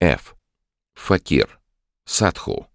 F. Факир. Садху.